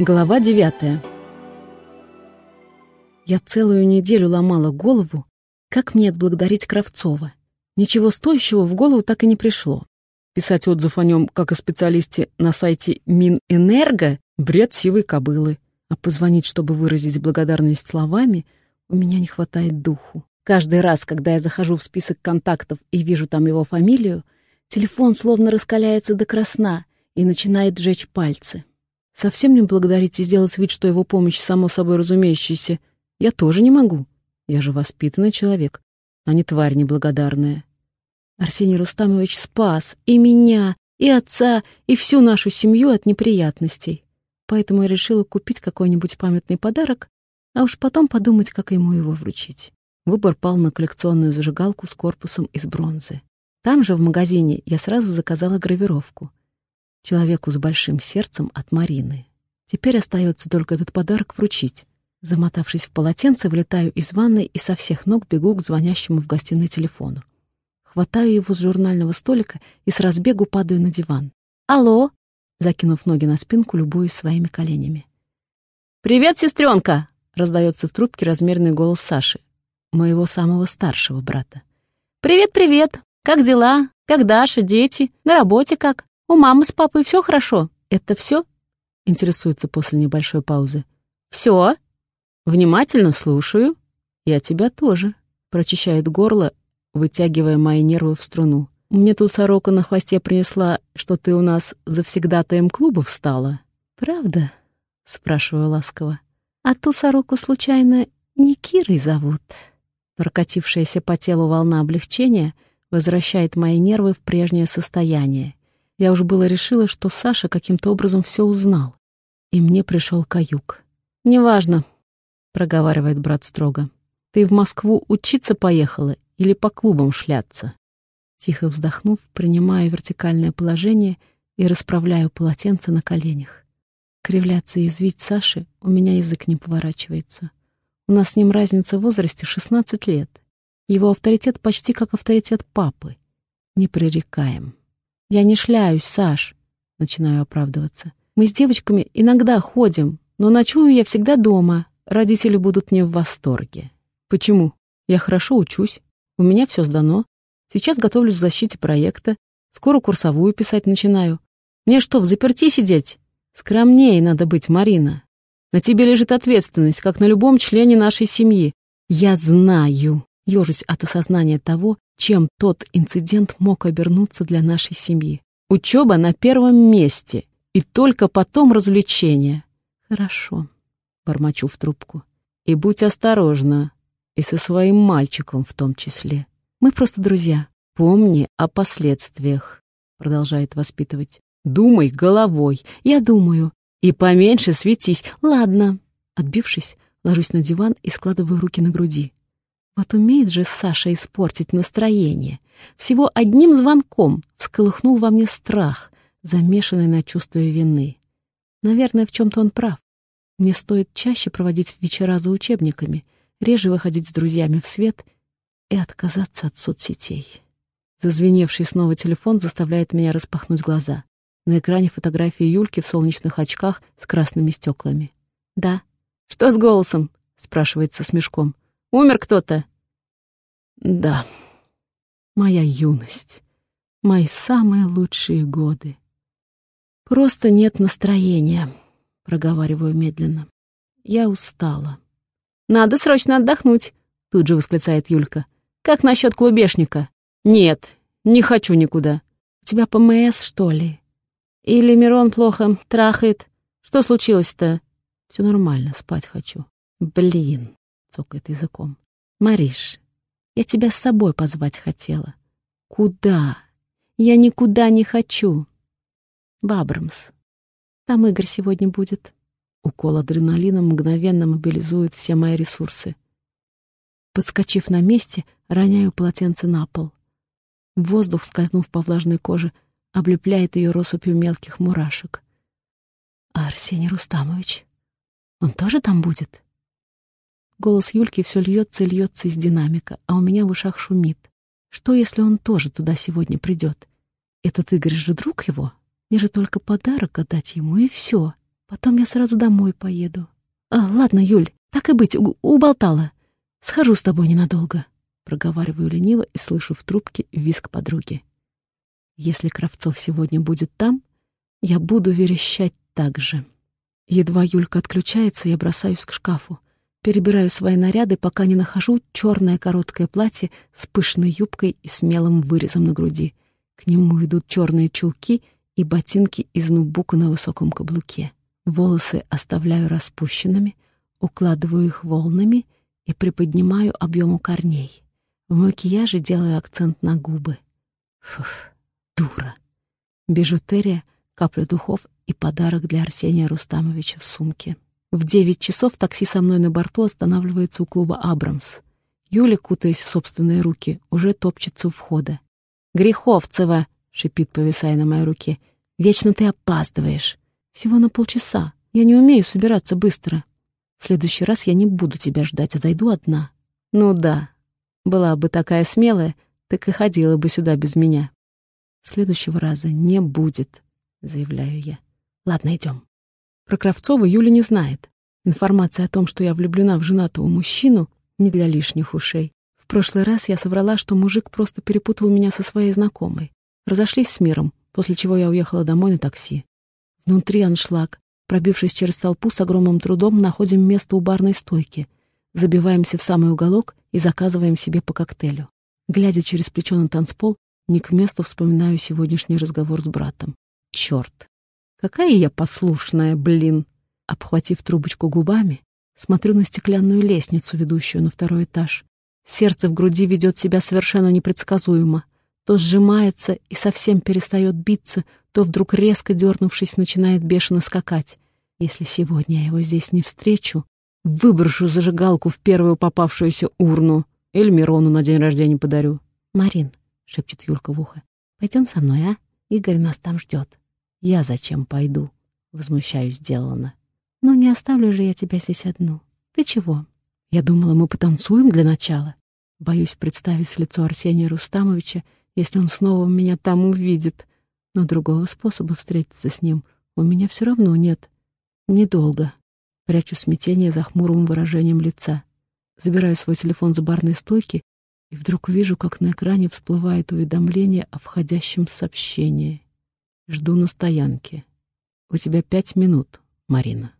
Глава девятая. Я целую неделю ломала голову, как мне отблагодарить Кравцова. Ничего стоящего в голову так и не пришло. Писать отзыв о нем, как о специалисте, на сайте Минэнерго — бред сивой кобылы. А позвонить, чтобы выразить благодарность словами, у меня не хватает духу. Каждый раз, когда я захожу в список контактов и вижу там его фамилию, телефон словно раскаляется до красна и начинает жечь пальцы. Совсем не благодарить и сделать вид, что его помощь само собой разумеющаяся, я тоже не могу. Я же воспитанный человек, а не тварь неблагодарная. Арсений Рустамович спас и меня, и отца, и всю нашу семью от неприятностей. Поэтому я решила купить какой-нибудь памятный подарок, а уж потом подумать, как ему его вручить. Выбор пал на коллекционную зажигалку с корпусом из бронзы. Там же, в магазине, я сразу заказала гравировку. Человеку с большим сердцем от Марины. Теперь остается только этот подарок вручить. Замотавшись в полотенце, вылетаю из ванной и со всех ног бегу к звонящему в гостиной телефону. Хватаю его с журнального столика и с разбегу падаю на диван. «Алло!» Закинув ноги на спинку, любуюсь своими коленями. «Привет, сестренка!» — раздается в трубке размерный голос Саши, моего самого старшего брата. «Привет-привет! Как дела? Как Даша, дети? На работе как? У мамы с папой все хорошо? Это все?» — интересуется после небольшой паузы. «Все?» «Внимательно слушаю. Я тебя тоже», — прочищает горло, вытягивая мои нервы в струну. «Мне тут сорока на хвосте принесла, что ты у нас завсегдатаем клубов стала. Правда?» — спрашиваю ласково. «А ту сороку, случайно, не Кирой зовут?» Прокатившаяся по телу волна облегчения возвращает мои нервы в прежнее состояние. Я уж было решила, что Саша каким-то образом все узнал. И мне пришел каюк. «Неважно, — проговаривает брат строго. «Ты в Москву учиться поехала или по клубам шляться?» Тихо вздохнув, принимаю вертикальное положение и расправляю полотенце на коленях. Кривляться и извить Саши у меня язык не поворачивается. У нас с ним разница в возрасте 16 лет. Его авторитет почти как авторитет папы. Непререкаем. «Я не шляюсь, Саш», — начинаю оправдываться. «Мы с девочками иногда ходим, но ночую я всегда дома, Родители будут не в восторге. Почему? Я хорошо учусь, у меня все сдано. Сейчас готовлюсь к защите проекта, скоро курсовую писать начинаю. Мне что, в заперти сидеть? Скромнее надо быть, Марина. На тебе лежит ответственность, как на любом члене нашей семьи. Я знаю, ежусь от осознания того, чем тот инцидент мог обернуться для нашей семьи. Учеба на первом месте, и только потом развлечения. Хорошо бормочу в трубку. «И будь осторожна, и со своим мальчиком в том числе. Мы просто друзья. Помни о последствиях», — продолжает воспитывать. «Думай головой. Я думаю. И поменьше светись. Ладно». Отбившись, ложусь на диван и складываю руки на груди. Вот умеет же Саша испортить настроение. Всего одним звонком всколыхнул во мне страх, замешанный на чувстве вины. Наверное, в чем-то он прав. Мне стоит чаще проводить вечера за учебниками, реже выходить с друзьями в свет и отказаться от соцсетей. Зазвеневший снова телефон заставляет меня распахнуть глаза. На экране фотографии Юльки в солнечных очках с красными стеклами. «Да». «Что с голосом?» — спрашивается с мешком. «Умер кто-то?» «Да. Моя юность. Мои самые лучшие годы. Просто нет настроения» проговариваю медленно. Я устала. «Надо срочно отдохнуть», — тут же восклицает Юлька. «Как насчет клубешника?» «Нет, не хочу никуда». «У тебя ПМС, что ли? Или Мирон плохо трахает? Что случилось-то?» «Все нормально, спать хочу». «Блин», — цокает языком. «Мариш, я тебя с собой позвать хотела». «Куда? Я никуда не хочу». «Бабрамс, там Игорь сегодня будет. Укол адреналина мгновенно мобилизует все мои ресурсы. Подскочив на месте, роняю полотенце на пол. Воздух, скользнув по влажной коже, облепляет ее россыпью мелких мурашек. А Арсений Рустамович? Он тоже там будет? Голос Юльки все льется и льется из динамика, а у меня в ушах шумит. Что, если он тоже туда сегодня придет? Этот Игорь же друг его? Мне же только подарок отдать ему, и все. Потом я сразу домой поеду. А, ладно, Юль, так и быть, уболтала. Схожу с тобой ненадолго. Проговариваю лениво и слышу в трубке виск подруги. Если Кравцов сегодня будет там, я буду верещать так же. Едва Юлька отключается, я бросаюсь к шкафу. Перебираю свои наряды, пока не нахожу черное короткое платье с пышной юбкой и смелым вырезом на груди. К нему идут черные чулки и ботинки из нубука на высоком каблуке. Волосы оставляю распущенными, укладываю их волнами и приподнимаю объему корней. В макияже делаю акцент на губы. Фух, дура. Бижутерия, капля духов и подарок для Арсения Рустамовича в сумке. В девять часов такси со мной на борту останавливается у клуба «Абрамс». Юля, кутаясь в собственные руки, уже топчется у входа. «Греховцева!» — шипит, повисая на моей руке. «Вечно ты опаздываешь. Всего на полчаса. Я не умею собираться быстро. В следующий раз я не буду тебя ждать, а зайду одна». «Ну да, была бы такая смелая, так и ходила бы сюда без меня. Следующего раза не будет, заявляю я. Ладно, идем. Про Кравцова Юля не знает. Информация о том, что я влюблена в женатого мужчину, не для лишних ушей. В прошлый раз я соврала, что мужик просто перепутал меня со своей знакомой. Разошлись с миром, после чего я уехала домой на такси. Внутри аншлаг. Пробившись через толпу, с огромным трудом находим место у барной стойки. Забиваемся в самый уголок и заказываем себе по коктейлю. Глядя через плечо на танцпол, не к месту вспоминаю сегодняшний разговор с братом. Черт! Какая я послушная, блин! Обхватив трубочку губами, смотрю на стеклянную лестницу, ведущую на второй этаж. Сердце в груди ведет себя совершенно непредсказуемо. То сжимается и совсем перестает биться, то вдруг резко дернувшись, начинает бешено скакать. Если сегодня я его здесь не встречу, Выброшу зажигалку в первую попавшуюся урну. Или Мирону на день рождения подарю. «Марин», — шепчет Юлька в ухо, — «пойдем со мной, а? Игорь нас там ждет». «Я зачем пойду?» — возмущаюсь сделано. «Ну, не оставлю же я тебя здесь одну. Ты чего?» «Я думала, мы потанцуем для начала». Боюсь представить лицо Арсения Рустамовича, если он снова меня там увидит. Но другого способа встретиться с ним у меня все равно нет. Недолго. Прячу смятение за хмурым выражением лица. Забираю свой телефон за барной стойки и вдруг вижу, как на экране всплывает уведомление о входящем сообщении. Жду на стоянке. У тебя пять минут, Марина.